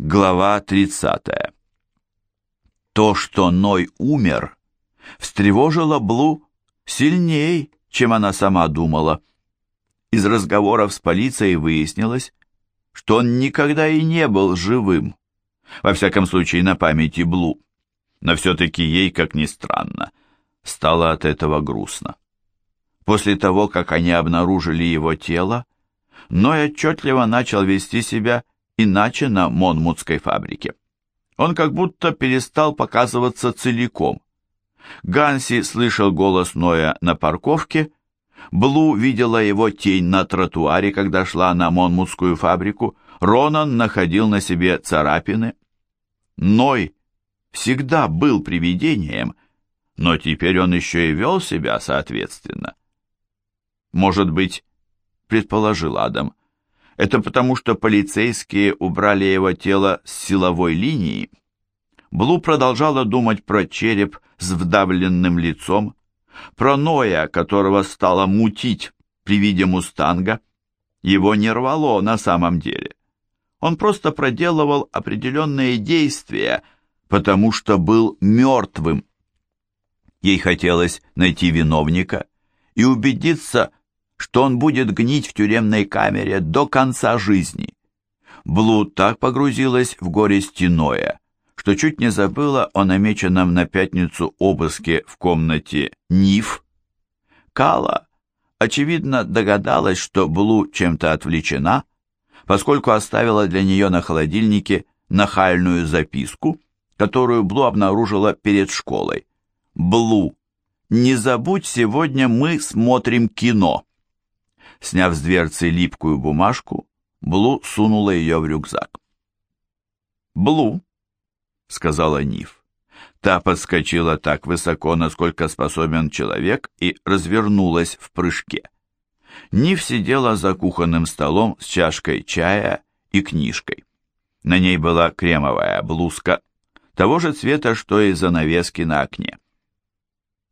Глава 30. То, что Ной умер, встревожило Блу сильней, чем она сама думала. Из разговоров с полицией выяснилось, что он никогда и не был живым, во всяком случае на памяти Блу. Но все-таки ей, как ни странно, стало от этого грустно. После того, как они обнаружили его тело, Ной отчетливо начал вести себя иначе на Монмутской фабрике. Он как будто перестал показываться целиком. Ганси слышал голос Ноя на парковке, Блу видела его тень на тротуаре, когда шла на Монмутскую фабрику, Ронан находил на себе царапины. Ной всегда был привидением, но теперь он еще и вел себя соответственно. Может быть, предположил Адам, это потому, что полицейские убрали его тело с силовой линии. Блу продолжала думать про череп с вдавленным лицом, про Ноя, которого стало мутить при виде мустанга. Его не рвало на самом деле. Он просто проделывал определенные действия, потому что был мертвым. Ей хотелось найти виновника и убедиться, что он будет гнить в тюремной камере до конца жизни. Блу так погрузилась в горе стеное, что чуть не забыла о намеченном на пятницу обыске в комнате Ниф. Кала, очевидно, догадалась, что Блу чем-то отвлечена, поскольку оставила для нее на холодильнике нахальную записку, которую Блу обнаружила перед школой. «Блу, не забудь, сегодня мы смотрим кино». Сняв с дверцы липкую бумажку, Блу сунула ее в рюкзак. «Блу», — сказала Ниф. Та подскочила так высоко, насколько способен человек, и развернулась в прыжке. Ниф сидела за кухонным столом с чашкой чая и книжкой. На ней была кремовая блузка, того же цвета, что и занавески на окне.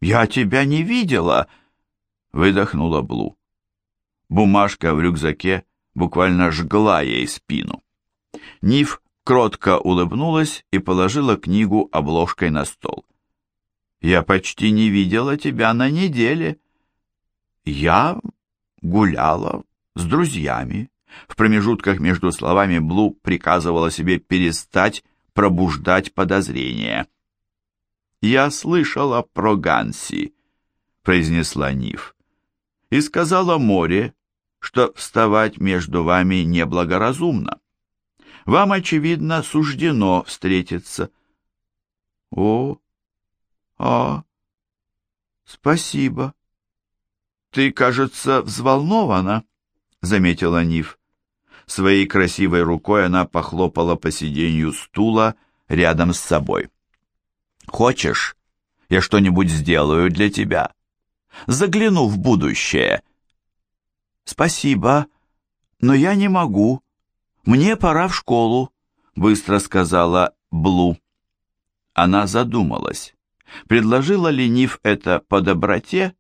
«Я тебя не видела!» — выдохнула Блу. Бумажка в рюкзаке буквально жгла ей спину. Ниф кротко улыбнулась и положила книгу обложкой на стол. «Я почти не видела тебя на неделе». «Я гуляла с друзьями». В промежутках между словами Блу приказывала себе перестать пробуждать подозрения. «Я слышала про Ганси», — произнесла Ниф и сказала море, что вставать между вами неблагоразумно. Вам, очевидно, суждено встретиться. О, а, спасибо. Ты, кажется, взволнована, заметила Нив. Своей красивой рукой она похлопала по сиденью стула рядом с собой. Хочешь, я что-нибудь сделаю для тебя? загляну в будущее. Спасибо, но я не могу. Мне пора в школу, быстро сказала Блу. Она задумалась. Предложила ли Ниф это по доброте,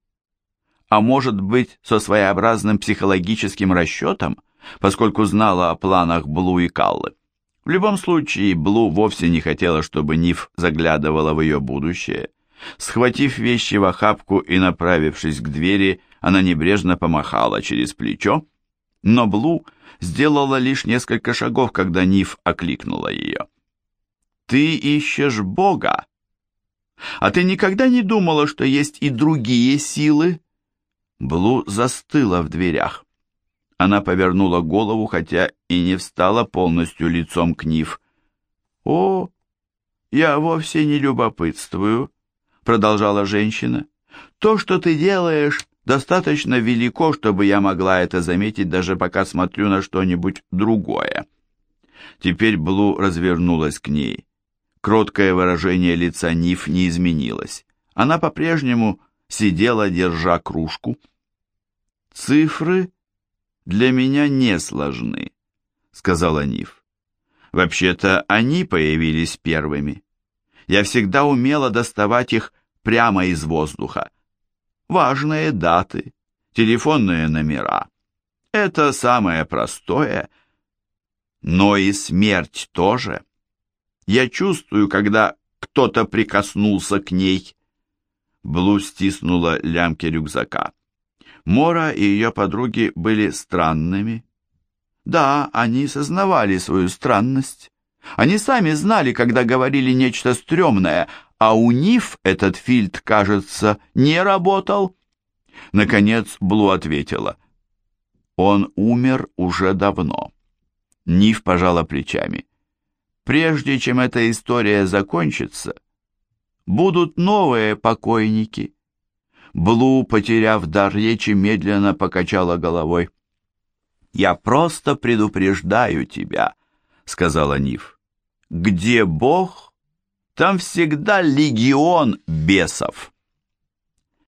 а может быть, со своеобразным психологическим расчетом, поскольку знала о планах Блу и Каллы. В любом случае, Блу вовсе не хотела, чтобы Ниф заглядывала в ее будущее. Схватив вещи в охапку и направившись к двери, она небрежно помахала через плечо, но Блу сделала лишь несколько шагов, когда Ниф окликнула ее. «Ты ищешь Бога? А ты никогда не думала, что есть и другие силы?» Блу застыла в дверях. Она повернула голову, хотя и не встала полностью лицом к Ниф. «О, я вовсе не любопытствую», продолжала женщина. То, что ты делаешь, достаточно велико, чтобы я могла это заметить, даже пока смотрю на что-нибудь другое. Теперь Блу развернулась к ней. Кроткое выражение лица Ниф не изменилось. Она по-прежнему сидела, держа кружку. «Цифры для меня не сложны», — сказала Ниф. «Вообще-то они появились первыми. Я всегда умела доставать их прямо из воздуха. Важные даты, телефонные номера. Это самое простое. но и смерть тоже. Я чувствую, когда кто-то прикоснулся к ней. Блу стиснула лямки рюкзака. Мора и ее подруги были странными. Да, они сознавали свою странность. Они сами знали, когда говорили нечто стрёмное, а у Ниф этот фильтр, кажется, не работал. Наконец Блу ответила. Он умер уже давно. Ниф пожала плечами. Прежде чем эта история закончится, будут новые покойники. Блу, потеряв дар речи, медленно покачала головой. «Я просто предупреждаю тебя», — сказала Ниф. «Где Бог, там всегда легион бесов».